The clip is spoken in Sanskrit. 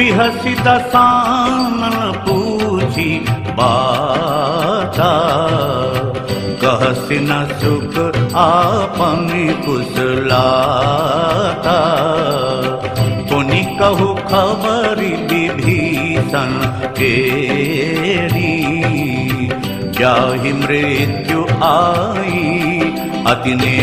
बिहसित सान पूछी बाता कहसी न सुख आपन कुशलाता। पुनि कहु खबर विभीषण केरी। जाहि मृत्यु आई अतिने